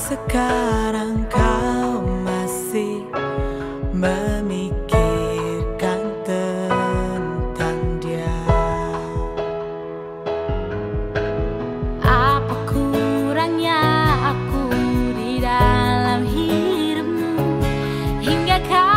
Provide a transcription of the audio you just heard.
sekarang kau masih memikirkan tentang dia. Apa kurangnya aku di dalam hidupmu? Hingga kau